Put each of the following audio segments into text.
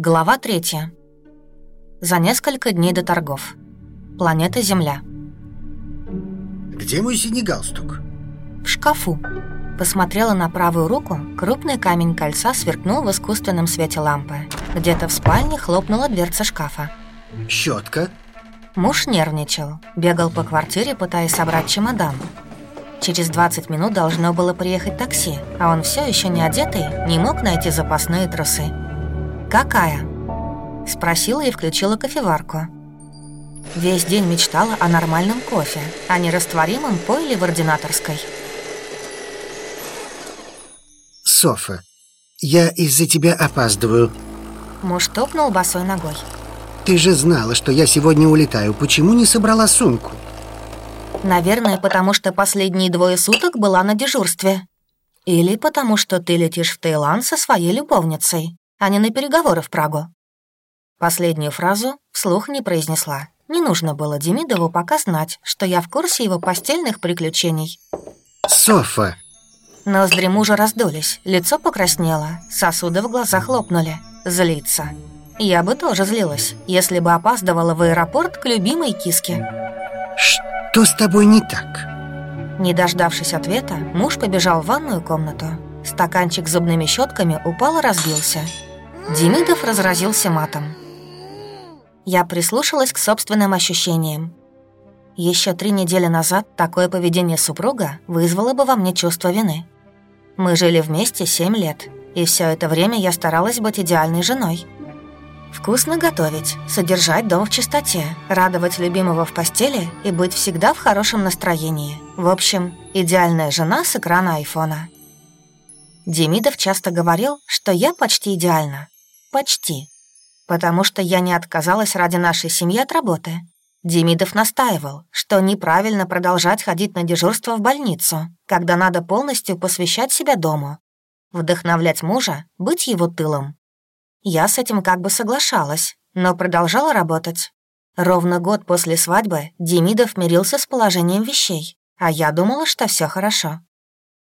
Глава третья. За несколько дней до торгов. Планета Земля. Где мой синий галстук? В шкафу. Посмотрела на правую руку, крупный камень кольца сверкнул в искусственном свете лампы. Где-то в спальне хлопнула дверца шкафа. Щетка? Муж нервничал, бегал по квартире, пытаясь собрать чемодан. Через 20 минут должно было приехать такси, а он все еще не одетый, не мог найти запасные трусы. «Какая?» Спросила и включила кофеварку. Весь день мечтала о нормальном кофе, а не растворимом пойле в ординаторской. Софа, я из-за тебя опаздываю. Муж топнул босой ногой. Ты же знала, что я сегодня улетаю. Почему не собрала сумку? Наверное, потому что последние двое суток была на дежурстве. Или потому что ты летишь в Таиланд со своей любовницей а не на переговоры в Прагу. Последнюю фразу вслух не произнесла. Не нужно было Демидову пока знать, что я в курсе его постельных приключений. Софа! Ноздри мужа раздулись, лицо покраснело, сосуды в глазах лопнули. Злиться. Я бы тоже злилась, если бы опаздывала в аэропорт к любимой киске. Что с тобой не так? Не дождавшись ответа, муж побежал в ванную комнату. Стаканчик с зубными щетками упал и разбился. Демидов разразился матом. Я прислушалась к собственным ощущениям. Еще три недели назад такое поведение супруга вызвало бы во мне чувство вины. Мы жили вместе семь лет, и все это время я старалась быть идеальной женой. Вкусно готовить, содержать дом в чистоте, радовать любимого в постели и быть всегда в хорошем настроении. В общем, идеальная жена с экрана айфона. Демидов часто говорил, что я почти идеальна. Почти. Потому что я не отказалась ради нашей семьи от работы. Демидов настаивал, что неправильно продолжать ходить на дежурство в больницу, когда надо полностью посвящать себя дому. Вдохновлять мужа, быть его тылом. Я с этим как бы соглашалась, но продолжала работать. Ровно год после свадьбы Демидов мирился с положением вещей, а я думала, что все хорошо.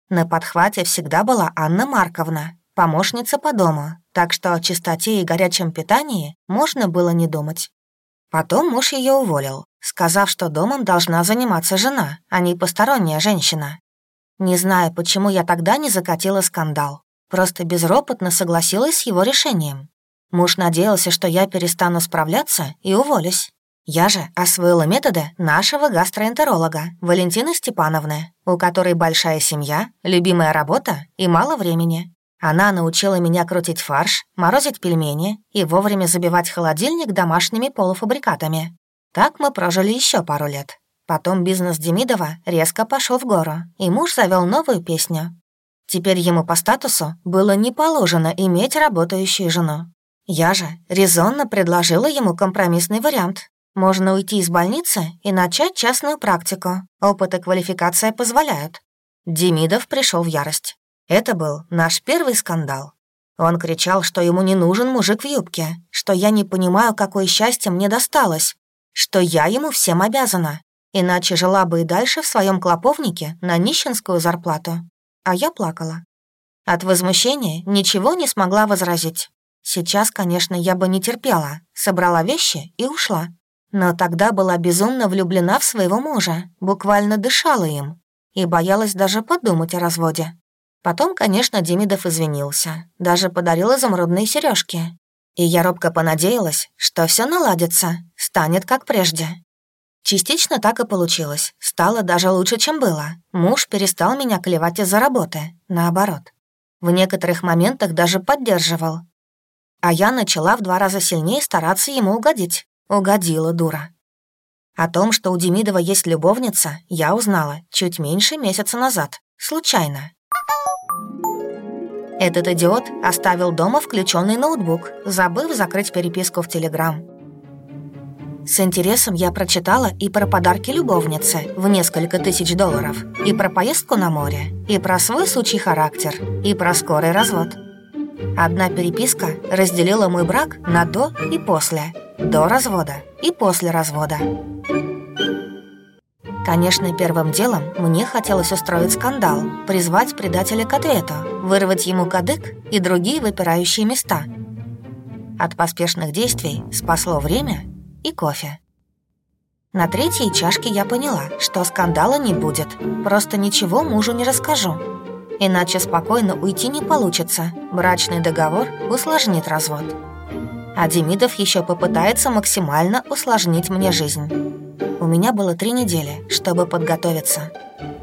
На подхвате всегда была Анна Марковна, помощница по дому, так что о чистоте и горячем питании можно было не думать. Потом муж ее уволил, сказав, что домом должна заниматься жена, а не посторонняя женщина. Не знаю, почему я тогда не закатила скандал. Просто безропотно согласилась с его решением. Муж надеялся, что я перестану справляться и уволюсь. Я же освоила методы нашего гастроэнтеролога Валентины Степановны, у которой большая семья, любимая работа и мало времени. Она научила меня крутить фарш, морозить пельмени и вовремя забивать холодильник домашними полуфабрикатами. Так мы прожили еще пару лет. Потом бизнес Демидова резко пошел в гору, и муж завел новую песню. Теперь ему по статусу было не положено иметь работающую жену. Я же резонно предложила ему компромиссный вариант. Можно уйти из больницы и начать частную практику. Опыт и квалификация позволяют. Демидов пришел в ярость. Это был наш первый скандал. Он кричал, что ему не нужен мужик в юбке, что я не понимаю, какое счастье мне досталось, что я ему всем обязана, иначе жила бы и дальше в своем клоповнике на нищенскую зарплату. А я плакала. От возмущения ничего не смогла возразить. Сейчас, конечно, я бы не терпела, собрала вещи и ушла. Но тогда была безумно влюблена в своего мужа, буквально дышала им и боялась даже подумать о разводе. Потом, конечно, Демидов извинился, даже подарил изумрудные сережки. И я робко понадеялась, что все наладится, станет как прежде. Частично так и получилось. Стало даже лучше, чем было. Муж перестал меня клевать из-за работы. Наоборот. В некоторых моментах даже поддерживал. А я начала в два раза сильнее стараться ему угодить. Угодила дура. О том, что у Демидова есть любовница, я узнала чуть меньше месяца назад. Случайно. Этот идиот оставил дома включенный ноутбук, забыв закрыть переписку в Телеграм. С интересом я прочитала и про подарки любовницы в несколько тысяч долларов, и про поездку на море, и про свой сучий характер, и про скорый развод. Одна переписка разделила мой брак на «до» и «после», до развода и после развода. Конечно, первым делом мне хотелось устроить скандал, призвать предателя к ответу, вырвать ему кадык и другие выпирающие места. От поспешных действий спасло время и кофе. На третьей чашке я поняла, что скандала не будет. Просто ничего мужу не расскажу. Иначе спокойно уйти не получится. Брачный договор усложнит развод. А Демидов еще попытается максимально усложнить мне жизнь. У меня было три недели, чтобы подготовиться.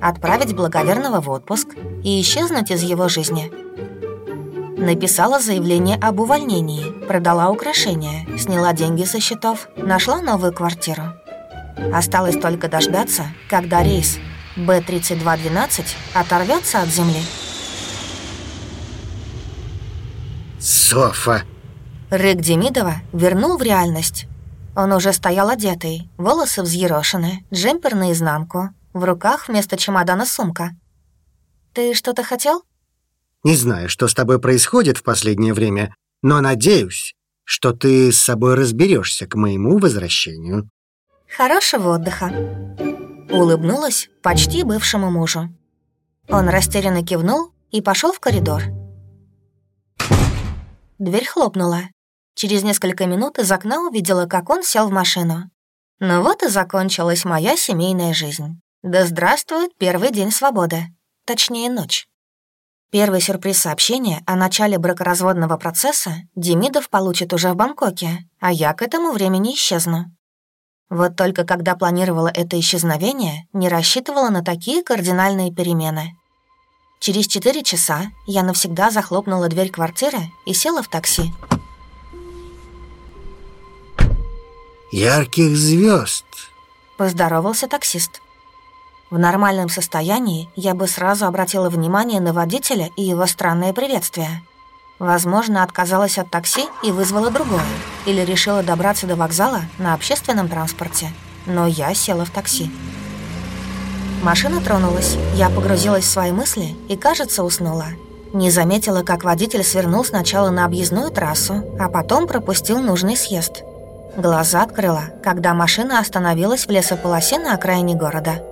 Отправить благоверного в отпуск и исчезнуть из его жизни. Написала заявление об увольнении, продала украшения, сняла деньги со счетов, нашла новую квартиру. Осталось только дождаться, когда рейс Б-3212 оторвется от земли. Софа! Рык Демидова вернул в реальность. Он уже стоял одетый, волосы взъерошены, джемпер наизнанку, в руках вместо чемодана сумка. «Ты что-то хотел?» Не знаю, что с тобой происходит в последнее время, но надеюсь, что ты с собой разберешься к моему возвращению. «Хорошего отдыха!» Улыбнулась почти бывшему мужу. Он растерянно кивнул и пошел в коридор. Дверь хлопнула. Через несколько минут из окна увидела, как он сел в машину. Ну вот и закончилась моя семейная жизнь. Да здравствует первый день свободы. Точнее, ночь. Первый сюрприз сообщения о начале бракоразводного процесса Демидов получит уже в Бангкоке, а я к этому времени исчезну. Вот только когда планировала это исчезновение, не рассчитывала на такие кардинальные перемены. Через четыре часа я навсегда захлопнула дверь квартиры и села в такси. Ярких звезд. Поздоровался таксист. В нормальном состоянии я бы сразу обратила внимание на водителя и его странное приветствие — Возможно, отказалась от такси и вызвала другое. Или решила добраться до вокзала на общественном транспорте. Но я села в такси. Машина тронулась, я погрузилась в свои мысли и, кажется, уснула. Не заметила, как водитель свернул сначала на объездную трассу, а потом пропустил нужный съезд. Глаза открыла, когда машина остановилась в лесополосе на окраине города.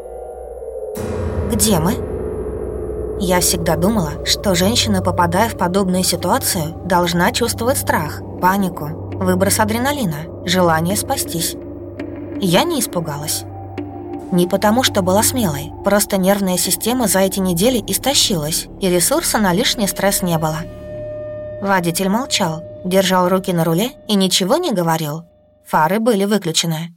«Где мы?» Я всегда думала, что женщина, попадая в подобную ситуацию, должна чувствовать страх, панику, выброс адреналина, желание спастись. Я не испугалась. Не потому, что была смелой, просто нервная система за эти недели истощилась, и ресурса на лишний стресс не было. Водитель молчал, держал руки на руле и ничего не говорил. Фары были выключены.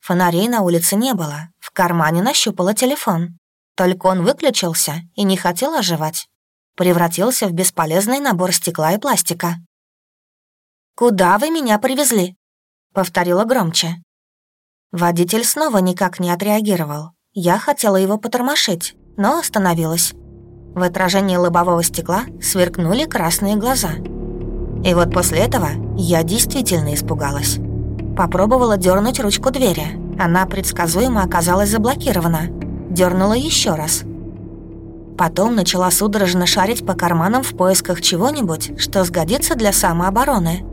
Фонарей на улице не было, в кармане нащупала телефон. Только он выключился и не хотел оживать. Превратился в бесполезный набор стекла и пластика. «Куда вы меня привезли?» — повторила громче. Водитель снова никак не отреагировал. Я хотела его потормошить, но остановилась. В отражении лобового стекла сверкнули красные глаза. И вот после этого я действительно испугалась. Попробовала дернуть ручку двери. Она предсказуемо оказалась заблокирована дернула еще раз. Потом начала судорожно шарить по карманам в поисках чего-нибудь, что сгодится для самообороны.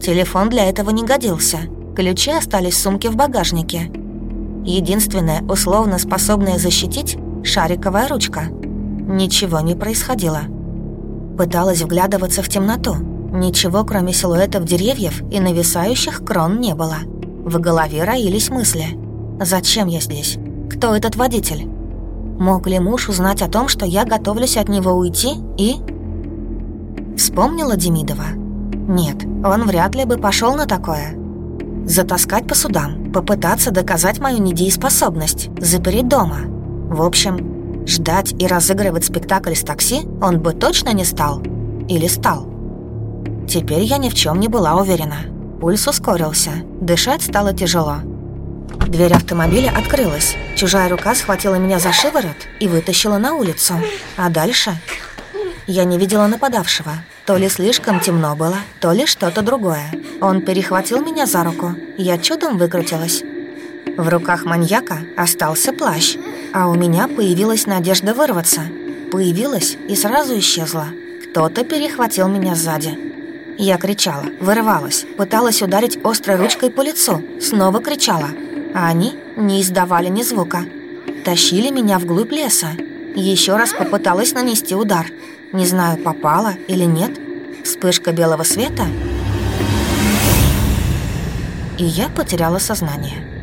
Телефон для этого не годился. Ключи остались в сумке в багажнике. Единственное, условно способное защитить — шариковая ручка. Ничего не происходило. Пыталась вглядываться в темноту. Ничего, кроме силуэтов деревьев и нависающих крон, не было. В голове роились мысли. «Зачем я здесь? Кто этот водитель? Мог ли муж узнать о том, что я готовлюсь от него уйти и... Вспомнила Демидова? Нет, он вряд ли бы пошел на такое. Затаскать по судам, попытаться доказать мою недееспособность, запереть дома. В общем, ждать и разыгрывать спектакль с такси он бы точно не стал. Или стал. Теперь я ни в чем не была уверена. Пульс ускорился, дышать стало тяжело. Дверь автомобиля открылась. Чужая рука схватила меня за шиворот и вытащила на улицу. А дальше... Я не видела нападавшего. То ли слишком темно было, то ли что-то другое. Он перехватил меня за руку. Я чудом выкрутилась. В руках маньяка остался плащ, а у меня появилась надежда вырваться. Появилась и сразу исчезла. Кто-то перехватил меня сзади. Я кричала, вырывалась, пыталась ударить острой ручкой по лицу, снова кричала — а они не издавали ни звука. Тащили меня вглубь леса. Еще раз попыталась нанести удар. Не знаю, попала или нет. Вспышка белого света. и я потеряла сознание.